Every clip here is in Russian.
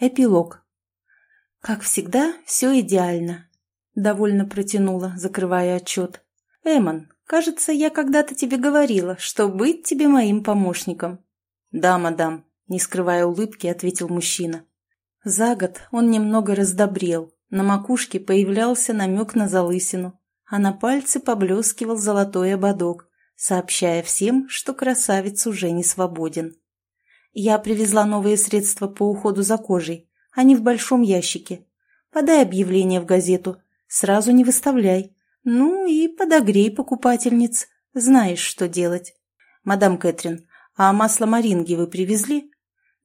Эпилог. Как всегда, все идеально. Довольно протянула, закрывая отчет. Эмон, кажется, я когда-то тебе говорила, что быть тебе моим помощником. Да, мадам, не скрывая улыбки, ответил мужчина. За год он немного раздобрел. На макушке появлялся намек на залысину, а на пальце поблескивал золотой ободок, сообщая всем, что красавец уже не свободен. Я привезла новые средства по уходу за кожей. Они в большом ящике. Подай объявление в газету. Сразу не выставляй. Ну и подогрей покупательниц. Знаешь, что делать. Мадам Кэтрин, а масло маринги вы привезли?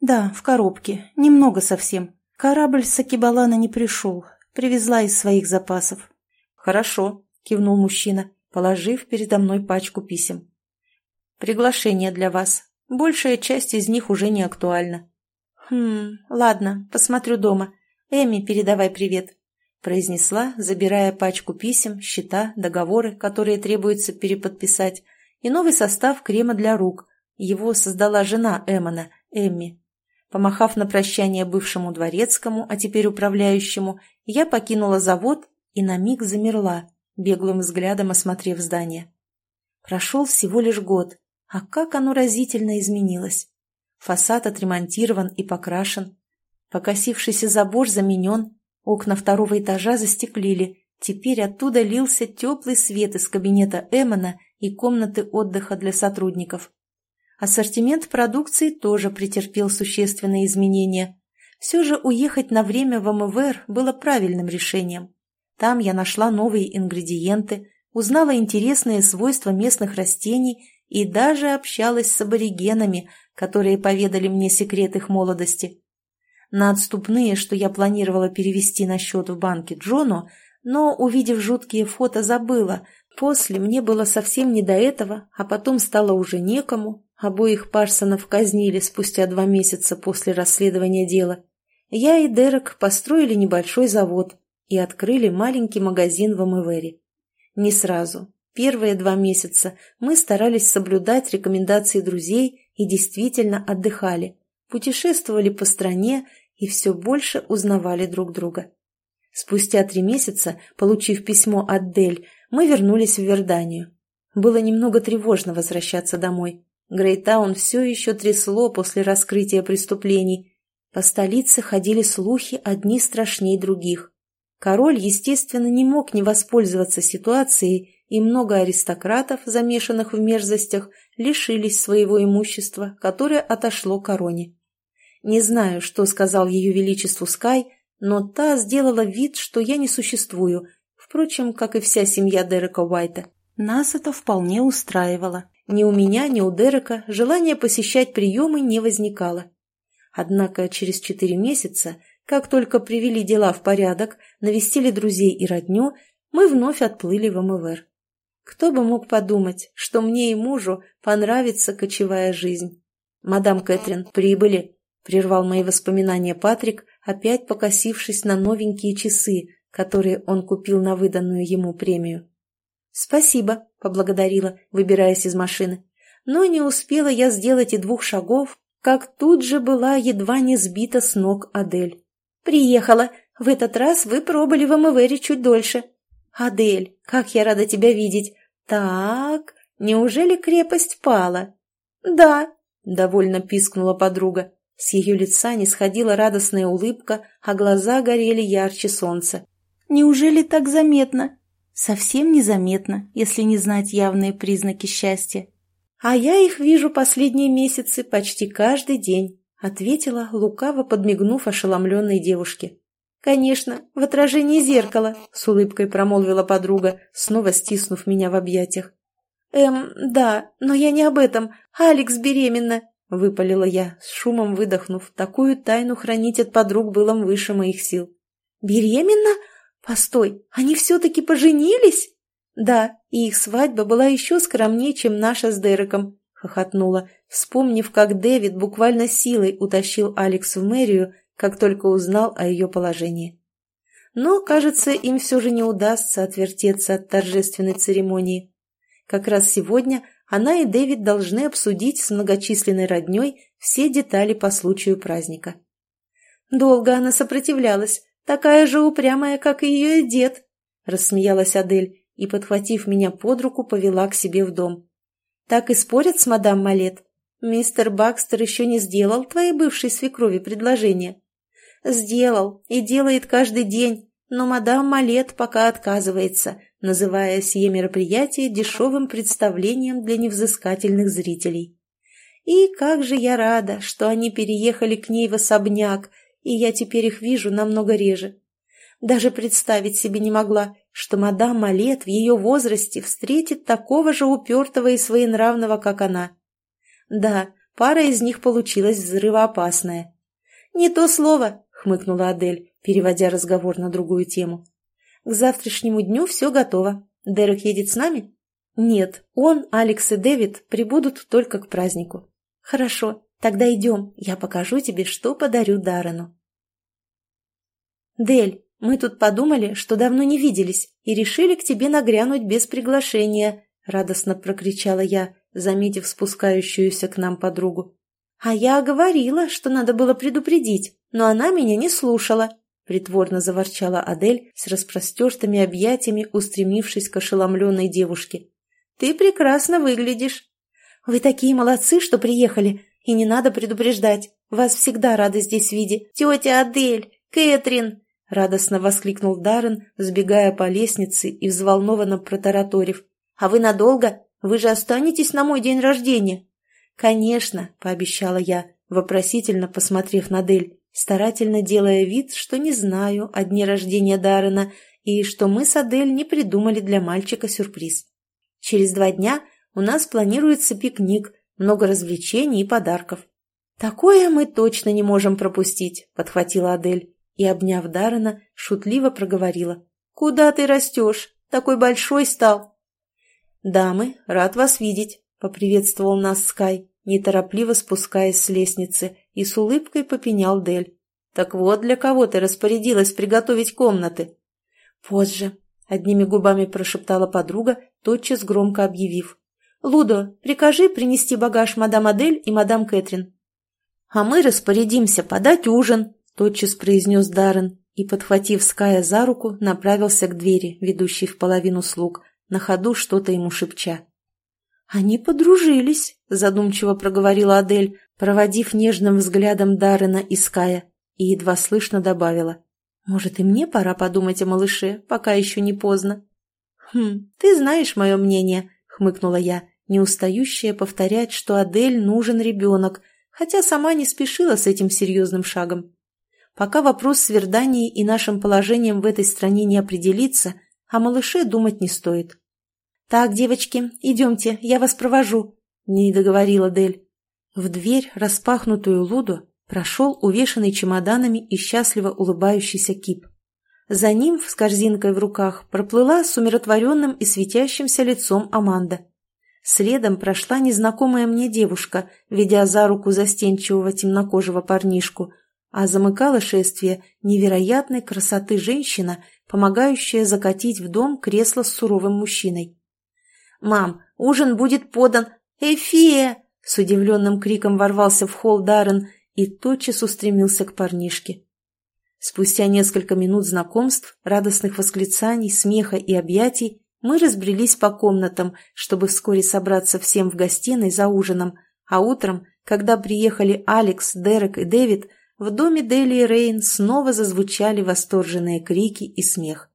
Да, в коробке. Немного совсем. Корабль с Акибалана не пришел. Привезла из своих запасов. Хорошо, кивнул мужчина, положив передо мной пачку писем. Приглашение для вас. Большая часть из них уже не актуальна. «Хм, ладно, посмотрю дома. Эми, передавай привет», — произнесла, забирая пачку писем, счета, договоры, которые требуется переподписать, и новый состав крема для рук. Его создала жена Эммона, Эмми. Помахав на прощание бывшему дворецкому, а теперь управляющему, я покинула завод и на миг замерла, беглым взглядом осмотрев здание. Прошел всего лишь год, а как оно разительно изменилось. Фасад отремонтирован и покрашен. Покосившийся забор заменен, окна второго этажа застеклили. Теперь оттуда лился теплый свет из кабинета Эммона и комнаты отдыха для сотрудников. Ассортимент продукции тоже претерпел существенные изменения. Все же уехать на время в МВР было правильным решением. Там я нашла новые ингредиенты, узнала интересные свойства местных растений и даже общалась с аборигенами, которые поведали мне секрет их молодости. На отступные, что я планировала перевести на счет в банке Джону, но, увидев жуткие фото, забыла. После мне было совсем не до этого, а потом стало уже некому. Обоих Парсонов казнили спустя два месяца после расследования дела. Я и Дерек построили небольшой завод и открыли маленький магазин в Амэвере. Не сразу, Первые два месяца мы старались соблюдать рекомендации друзей и действительно отдыхали, путешествовали по стране и все больше узнавали друг друга. Спустя три месяца, получив письмо от Дель, мы вернулись в Верданию. Было немного тревожно возвращаться домой. Грейтаун все еще трясло после раскрытия преступлений. По столице ходили слухи одни страшней других. Король, естественно, не мог не воспользоваться ситуацией и много аристократов, замешанных в мерзостях, лишились своего имущества, которое отошло короне. Не знаю, что сказал ее величеству Скай, но та сделала вид, что я не существую, впрочем, как и вся семья Дерека Уайта. Нас это вполне устраивало. Ни у меня, ни у Дерека желания посещать приемы не возникало. Однако через четыре месяца, как только привели дела в порядок, навестили друзей и родню, мы вновь отплыли в МВР. Кто бы мог подумать, что мне и мужу понравится кочевая жизнь. «Мадам Кэтрин, прибыли!» — прервал мои воспоминания Патрик, опять покосившись на новенькие часы, которые он купил на выданную ему премию. «Спасибо», — поблагодарила, выбираясь из машины. Но не успела я сделать и двух шагов, как тут же была едва не сбита с ног Адель. «Приехала. В этот раз вы пробыли в МВРе чуть дольше». «Адель, как я рада тебя видеть! Так, неужели крепость пала?» «Да», — довольно пискнула подруга. С ее лица не сходила радостная улыбка, а глаза горели ярче солнца. «Неужели так заметно?» «Совсем незаметно, если не знать явные признаки счастья». «А я их вижу последние месяцы почти каждый день», — ответила, лукаво подмигнув ошеломленной девушке. «Конечно, в отражении зеркала», — с улыбкой промолвила подруга, снова стиснув меня в объятиях. «Эм, да, но я не об этом. Алекс беременна», — выпалила я, с шумом выдохнув. Такую тайну хранить от подруг было выше моих сил. «Беременна? Постой, они все-таки поженились?» «Да, и их свадьба была еще скромнее, чем наша с Дереком», — хохотнула, вспомнив, как Дэвид буквально силой утащил Алекс в мэрию, как только узнал о ее положении. Но, кажется, им все же не удастся отвертеться от торжественной церемонии. Как раз сегодня она и Дэвид должны обсудить с многочисленной родней все детали по случаю праздника. Долго она сопротивлялась, такая же упрямая, как и ее дед», — рассмеялась Адель и, подхватив меня под руку, повела к себе в дом. «Так и спорят с мадам Малет. Мистер Бакстер еще не сделал твоей бывшей свекрови предложение?» «Сделал и делает каждый день, но мадам Малет пока отказывается, называя сие мероприятие дешевым представлением для невзыскательных зрителей. И как же я рада, что они переехали к ней в особняк, и я теперь их вижу намного реже. Даже представить себе не могла, что мадам Малет в ее возрасте встретит такого же упертого и своенравного, как она. Да, пара из них получилась взрывоопасная. «Не то слово», — хмыкнула Адель, переводя разговор на другую тему. «К завтрашнему дню все готово. Дерек едет с нами?» «Нет, он, Алекс и Дэвид прибудут только к празднику». «Хорошо, тогда идем, я покажу тебе, что подарю Даррену». «Дель, мы тут подумали, что давно не виделись, и решили к тебе нагрянуть без приглашения», — радостно прокричала я, заметив спускающуюся к нам подругу. «А я говорила, что надо было предупредить, но она меня не слушала», — притворно заворчала Адель с распростертыми объятиями, устремившись к ошеломленной девушке. «Ты прекрасно выглядишь». «Вы такие молодцы, что приехали, и не надо предупреждать. Вас всегда рады здесь видеть. Тетя Адель, Кэтрин!» — радостно воскликнул Даррен, сбегая по лестнице и взволнованно протараторив. «А вы надолго? Вы же останетесь на мой день рождения?» «Конечно», — пообещала я, вопросительно посмотрев на Дель, старательно делая вид, что не знаю о дне рождения Даррена и что мы с Адель не придумали для мальчика сюрприз. «Через два дня у нас планируется пикник, много развлечений и подарков». «Такое мы точно не можем пропустить», — подхватила Адель и, обняв Даррена, шутливо проговорила. «Куда ты растешь? Такой большой стал!» «Дамы, рад вас видеть», — поприветствовал нас Скай, неторопливо спускаясь с лестницы, и с улыбкой попенял Дель. «Так вот для кого ты распорядилась приготовить комнаты?» «Позже», — одними губами прошептала подруга, тотчас громко объявив. «Лудо, прикажи принести багаж мадам Адель и мадам Кэтрин». «А мы распорядимся подать ужин», — тотчас произнес Даррен и, подхватив Ская за руку, направился к двери, ведущей в половину слуг, на ходу что-то ему шепча. «Они подружились», — задумчиво проговорила Адель, проводив нежным взглядом Даррена и Ская, и едва слышно добавила. «Может, и мне пора подумать о малыше, пока еще не поздно?» «Хм, ты знаешь мое мнение», — хмыкнула я, не устающая повторять, что Адель нужен ребенок, хотя сама не спешила с этим серьезным шагом. Пока вопрос с Верданией и нашим положением в этой стране не определится, о малыше думать не стоит. «Так, девочки, идемте, я вас провожу», — не договорила Дель. В дверь, распахнутую Луду, прошел увешанный чемоданами и счастливо улыбающийся Кип. За ним, с корзинкой в руках, проплыла с умиротворенным и светящимся лицом Аманда. Следом прошла незнакомая мне девушка, ведя за руку застенчивого темнокожего парнишку, а замыкала шествие невероятной красоты женщина, помогающая закатить в дом кресло с суровым мужчиной. «Мам, ужин будет подан! Эфия!» С удивленным криком ворвался в холл Даррен и тотчас устремился к парнишке. Спустя несколько минут знакомств, радостных восклицаний, смеха и объятий мы разбрелись по комнатам, чтобы вскоре собраться всем в гостиной за ужином, а утром, когда приехали Алекс, Дерек и Дэвид, в доме Дели и Рейн снова зазвучали восторженные крики и смех.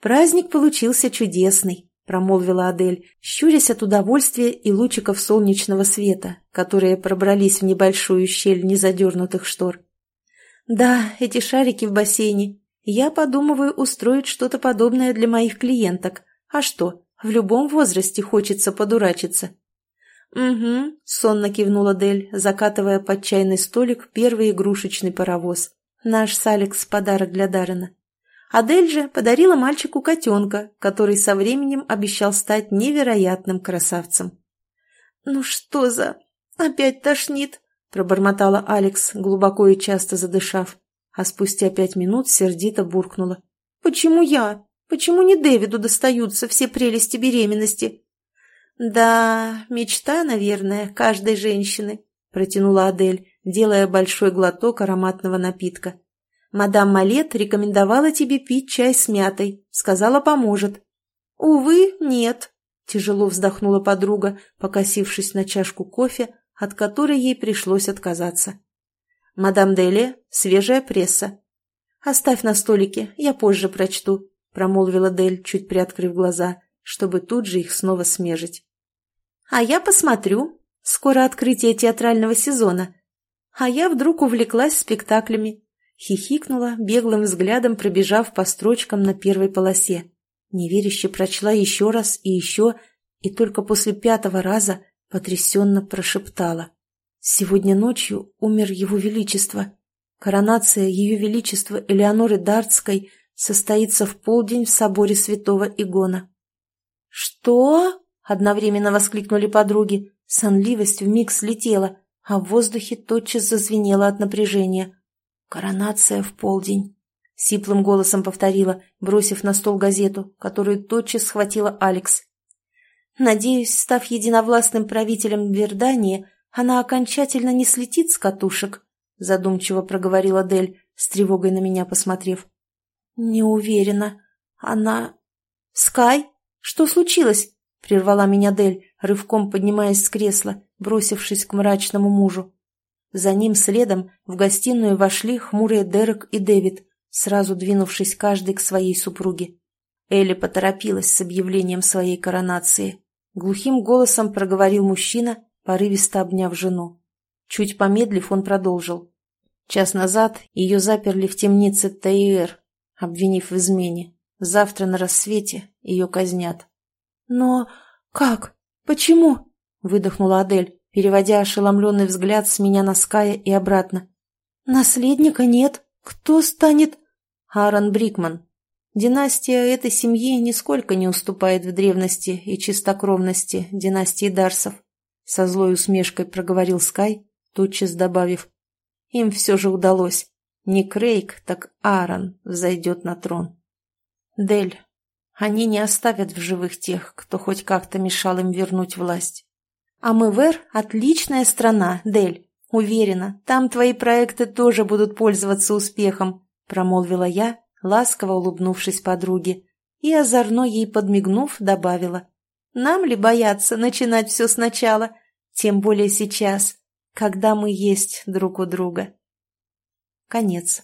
Праздник получился чудесный, — промолвила Адель, щурясь от удовольствия и лучиков солнечного света, которые пробрались в небольшую щель незадернутых штор. «Да, эти шарики в бассейне. Я подумываю устроить что-то подобное для моих клиенток. А что, в любом возрасте хочется подурачиться». «Угу», — сонно кивнула Дель, закатывая под чайный столик первый игрушечный паровоз. «Наш с Алекс подарок для Даррена». Адель же подарила мальчику котенка, который со временем обещал стать невероятным красавцем. «Ну что за... опять тошнит?» – пробормотала Алекс, глубоко и часто задышав, а спустя пять минут сердито буркнула. «Почему я? Почему не Дэвиду достаются все прелести беременности?» «Да, мечта, наверное, каждой женщины», – протянула Адель, делая большой глоток ароматного напитка. «Мадам Малет рекомендовала тебе пить чай с мятой. Сказала, поможет». «Увы, нет», — тяжело вздохнула подруга, покосившись на чашку кофе, от которой ей пришлось отказаться. «Мадам Делия, свежая пресса». «Оставь на столике, я позже прочту», — промолвила Дель, чуть приоткрыв глаза, чтобы тут же их снова смежить. «А я посмотрю. Скоро открытие театрального сезона. А я вдруг увлеклась спектаклями». Хихикнула, беглым взглядом пробежав по строчкам на первой полосе. Неверяще прочла еще раз и еще, и только после пятого раза потрясенно прошептала. «Сегодня ночью умер Его Величество. Коронация Ее Величества Элеоноры Дартской состоится в полдень в соборе святого Игона». «Что?» — одновременно воскликнули подруги. Сонливость вмиг слетела, а в воздухе тотчас зазвенело от напряжения. «Коронация в полдень», — сиплым голосом повторила, бросив на стол газету, которую тотчас схватила Алекс. «Надеюсь, став единовластным правителем Вердании, она окончательно не слетит с катушек», — задумчиво проговорила Дель, с тревогой на меня посмотрев. «Не уверена. Она...» «Скай?» «Что случилось?» — прервала меня Дель, рывком поднимаясь с кресла, бросившись к мрачному мужу. За ним следом в гостиную вошли хмурые Дерек и Дэвид, сразу двинувшись каждый к своей супруге. Элли поторопилась с объявлением своей коронации. Глухим голосом проговорил мужчина, порывисто обняв жену. Чуть помедлив, он продолжил. Час назад ее заперли в темнице Тейер, обвинив в измене. Завтра на рассвете ее казнят. «Но как? Почему?» — выдохнула Адель, переводя ошеломленный взгляд с меня на Ская и обратно. «Наследника нет. Кто станет...» «Аарон Брикман. Династия этой семьи нисколько не уступает в древности и чистокровности династии Дарсов», — со злой усмешкой проговорил Скай, тотчас добавив. «Им все же удалось. Не Крейг, так Аарон взойдет на трон». Дель, они не оставят в живых тех, кто хоть как-то мешал им вернуть власть. А Мывер – отличная страна, Дель. Уверена, там твои проекты тоже будут пользоваться успехом, промолвила я, ласково улыбнувшись подруге, и озорно ей подмигнув, добавила. Нам ли бояться начинать все сначала, тем более сейчас, когда мы есть друг у друга? Конец.